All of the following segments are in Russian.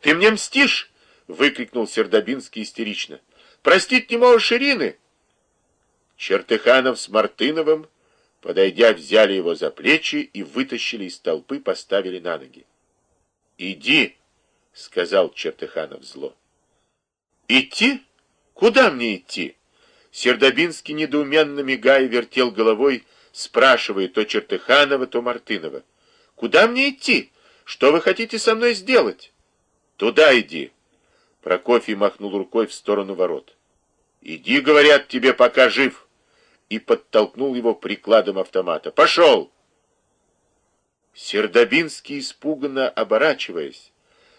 Ты мне мстишь? Выкрикнул Сердобинский истерично. Простить не можешь Ирины? Чертыханов с Мартыновым, подойдя, взяли его за плечи и вытащили из толпы, поставили на ноги. «Иди!» — сказал Чертыханов зло. «Идти? Куда мне идти?» Сердобинский, недоуменно мигая, вертел головой, спрашивая то Чертыханова, то Мартынова. «Куда мне идти? Что вы хотите со мной сделать?» «Туда иди!» Прокофий махнул рукой в сторону ворот. «Иди, говорят, тебе пока жив!» И подтолкнул его прикладом автомата. «Пошел!» Сердобинский, испуганно оборачиваясь,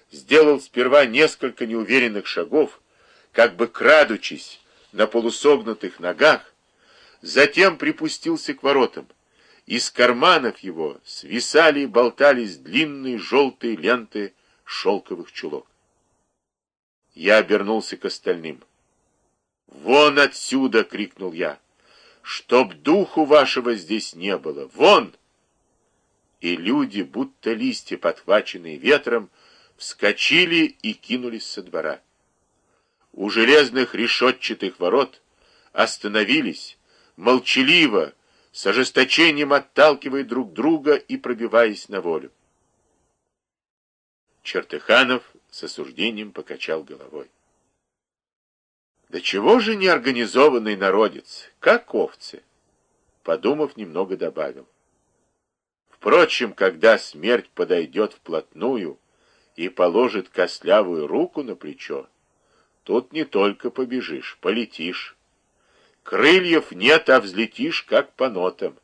сделал сперва несколько неуверенных шагов, как бы крадучись на полусогнутых ногах, затем припустился к воротам. Из карманов его свисали и болтались длинные желтые ленты шелковых чулок. Я обернулся к остальным. «Вон отсюда!» — крикнул я. «Чтоб духу вашего здесь не было! Вон!» И люди, будто листья, подхваченные ветром, вскочили и кинулись со двора. У железных решетчатых ворот остановились, молчаливо, с ожесточением отталкивая друг друга и пробиваясь на волю. Чертыханов с осуждением покачал головой. Да чего же неорганизованный народец, как овцы? Подумав, немного добавил. Впрочем, когда смерть подойдет вплотную и положит костлявую руку на плечо, тут не только побежишь, полетишь. Крыльев нет, а взлетишь, как по нотам.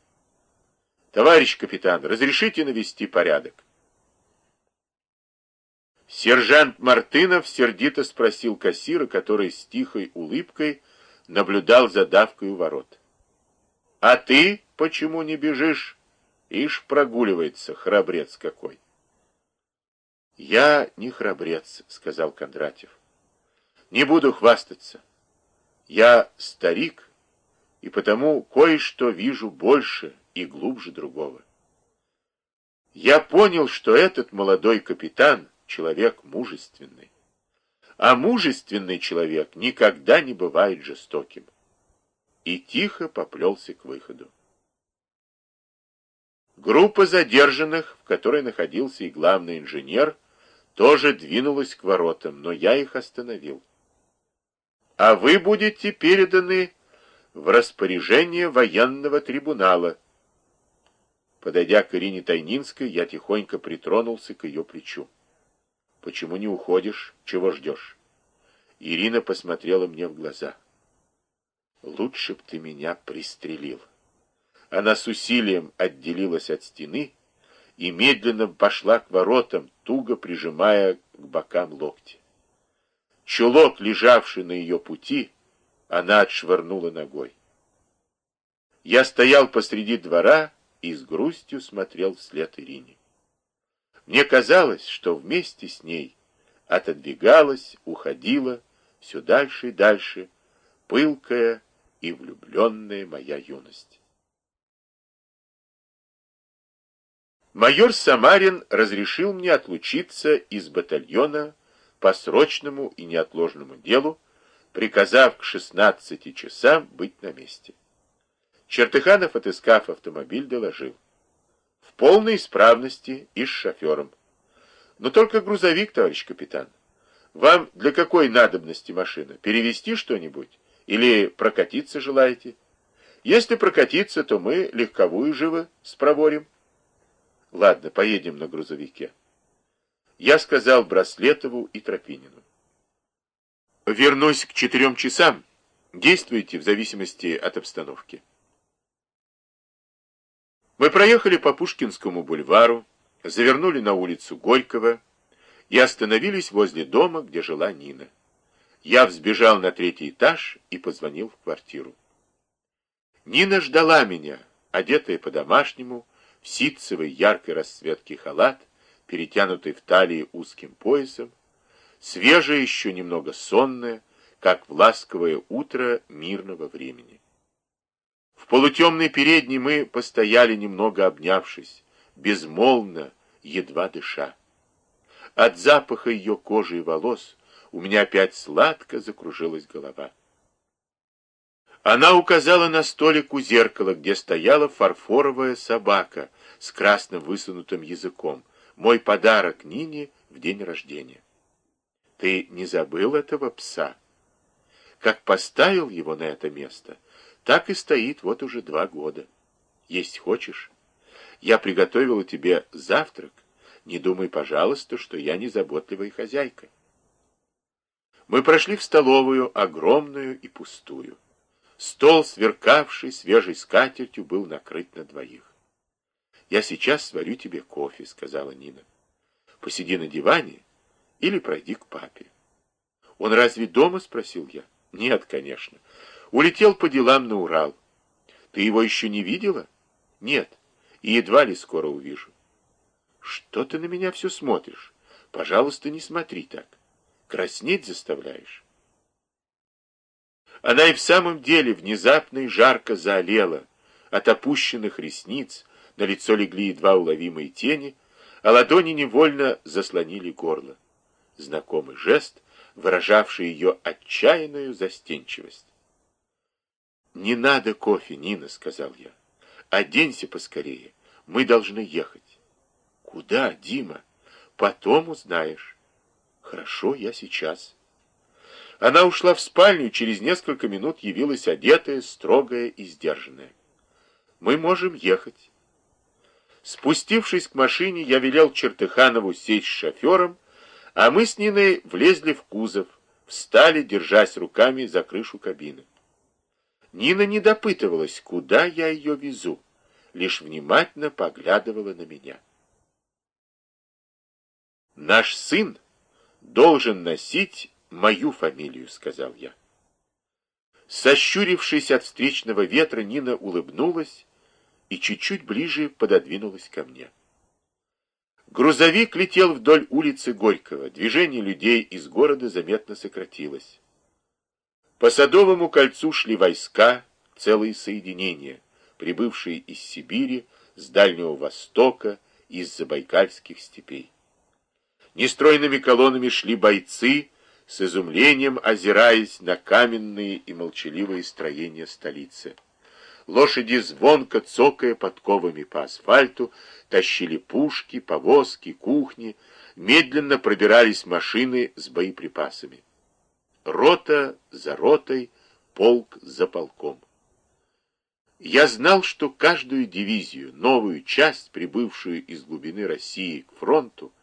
Товарищ капитан, разрешите навести порядок? Сержант Мартынов сердито спросил кассира, который с тихой улыбкой наблюдал за давкой у ворот. «А ты почему не бежишь? Ишь прогуливается, храбрец какой!» «Я не храбрец», — сказал Кондратьев. «Не буду хвастаться. Я старик, и потому кое-что вижу больше и глубже другого. Я понял, что этот молодой капитан — человек мужественный. А мужественный человек никогда не бывает жестоким. И тихо поплелся к выходу. Группа задержанных, в которой находился и главный инженер, тоже двинулась к воротам, но я их остановил. А вы будете переданы в распоряжение военного трибунала. Подойдя к Ирине Тайнинской, я тихонько притронулся к ее плечу. Почему не уходишь? Чего ждешь? Ирина посмотрела мне в глаза. Лучше б ты меня пристрелил. Она с усилием отделилась от стены и медленно пошла к воротам, туго прижимая к бокам локти. Чулок, лежавший на ее пути, она отшвырнула ногой. Я стоял посреди двора и с грустью смотрел вслед Ирине. Мне казалось, что вместе с ней отодвигалась, уходила все дальше и дальше пылкая и влюбленная моя юность. Майор Самарин разрешил мне отлучиться из батальона по срочному и неотложному делу, приказав к 16 часам быть на месте. Чертыханов, отыскав автомобиль, доложил в полной исправности и с шофером. Но только грузовик, товарищ капитан. Вам для какой надобности машина? Перевести что-нибудь? Или прокатиться желаете? Если прокатиться, то мы легковую живо спроворим. Ладно, поедем на грузовике. Я сказал Браслетову и Тропинину. Вернусь к четырем часам. Действуйте в зависимости от обстановки. Мы проехали по Пушкинскому бульвару, завернули на улицу Горького и остановились возле дома, где жила Нина. Я взбежал на третий этаж и позвонил в квартиру. Нина ждала меня, одетая по-домашнему, в ситцевой яркой расцветки халат, перетянутый в талии узким поясом, свежая еще немного сонная, как в ласковое утро мирного времени. В полутемной передней мы постояли немного обнявшись, безмолвно, едва дыша. От запаха ее кожи и волос у меня опять сладко закружилась голова. Она указала на столик у зеркала, где стояла фарфоровая собака с красным высунутым языком. Мой подарок Нине в день рождения. Ты не забыл этого пса? Как поставил его на это место, так и стоит вот уже два года. Есть хочешь? Я приготовила тебе завтрак. Не думай, пожалуйста, что я не заботливая хозяйка. Мы прошли в столовую, огромную и пустую. Стол, сверкавший свежей скатертью, был накрыт на двоих. «Я сейчас сварю тебе кофе», — сказала Нина. «Посиди на диване или пройди к папе». «Он разве дома?» — спросил я. «Нет, конечно. Улетел по делам на Урал. Ты его еще не видела?» «Нет, и едва ли скоро увижу». «Что ты на меня все смотришь? Пожалуйста, не смотри так. Краснеть заставляешь». Она и в самом деле внезапно и жарко заолела. От опущенных ресниц на лицо легли едва уловимые тени, а ладони невольно заслонили горло. Знакомый жест, выражавший ее отчаянную застенчивость. «Не надо кофе, Нина», — сказал я. «Оденься поскорее. Мы должны ехать». «Куда, Дима? Потом узнаешь». «Хорошо, я сейчас». Она ушла в спальню, через несколько минут явилась одетая, строгая и сдержанная. «Мы можем ехать». Спустившись к машине, я велел Чертыханову сесть с шофером, а мы с Ниной влезли в кузов, встали, держась руками за крышу кабины. Нина не допытывалась, куда я ее везу, лишь внимательно поглядывала на меня. «Наш сын должен носить мою фамилию», — сказал я. Сощурившись от встречного ветра, Нина улыбнулась и чуть-чуть ближе пододвинулась ко мне. Грузовик летел вдоль улицы Горького. Движение людей из города заметно сократилось. По Садовому кольцу шли войска, целые соединения, прибывшие из Сибири, с Дальнего Востока, из Забайкальских степей. Нестройными колоннами шли бойцы, с изумлением озираясь на каменные и молчаливые строения столицы. Лошади, звонко цокая подковами по асфальту, тащили пушки, повозки, кухни, медленно пробирались машины с боеприпасами. Рота за ротой, полк за полком. Я знал, что каждую дивизию, новую часть, прибывшую из глубины России к фронту,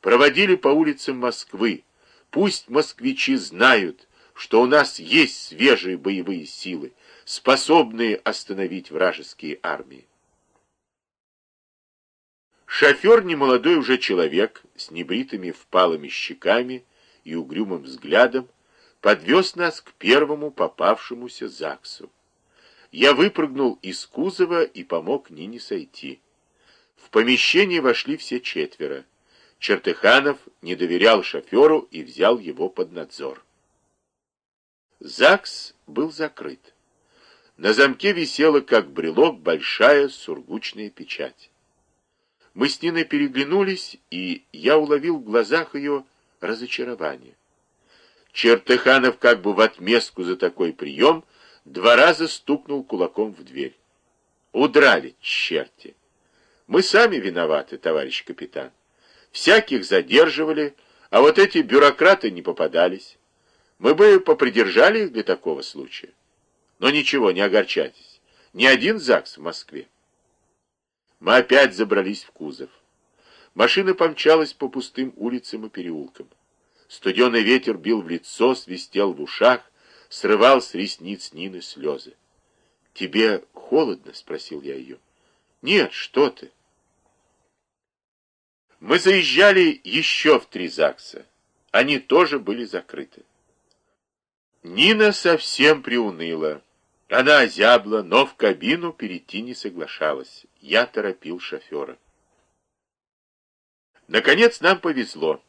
проводили по улицам Москвы, Пусть москвичи знают, что у нас есть свежие боевые силы, способные остановить вражеские армии. Шофер, немолодой уже человек, с небритыми впалыми щеками и угрюмым взглядом, подвез нас к первому попавшемуся ЗАГСу. Я выпрыгнул из кузова и помог Нине сойти. В помещение вошли все четверо. Чертыханов не доверял шоферу и взял его под надзор. ЗАГС был закрыт. На замке висела, как брелок, большая сургучная печать. Мы с Ниной переглянулись, и я уловил в глазах ее разочарование. Чертыханов как бы в отместку за такой прием два раза стукнул кулаком в дверь. Удрали, черти! Мы сами виноваты, товарищ капитан. Всяких задерживали, а вот эти бюрократы не попадались. Мы бы попридержали их для такого случая. Но ничего, не огорчайтесь. Ни один ЗАГС в Москве. Мы опять забрались в кузов. Машина помчалась по пустым улицам и переулкам. Студеный ветер бил в лицо, свистел в ушах, срывал с ресниц Нины слезы. «Тебе холодно?» — спросил я ее. «Нет, что ты!» Мы заезжали еще в три ЗАГСа. Они тоже были закрыты. Нина совсем приуныла. Она озябла, но в кабину перейти не соглашалась. Я торопил шофера. Наконец нам повезло.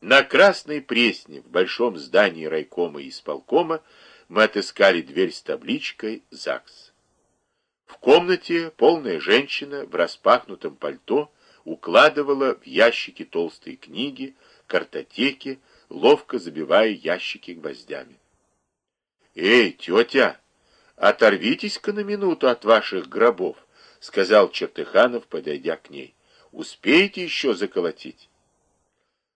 На Красной Пресне, в большом здании райкома и исполкома, мы отыскали дверь с табличкой «ЗАГС». В комнате полная женщина в распахнутом пальто укладывала в ящики толстые книги, картотеке, ловко забивая ящики гвоздями. «Эй, тетя, оторвитесь-ка на минуту от ваших гробов», — сказал Чертыханов, подойдя к ней. «Успеете еще заколотить?»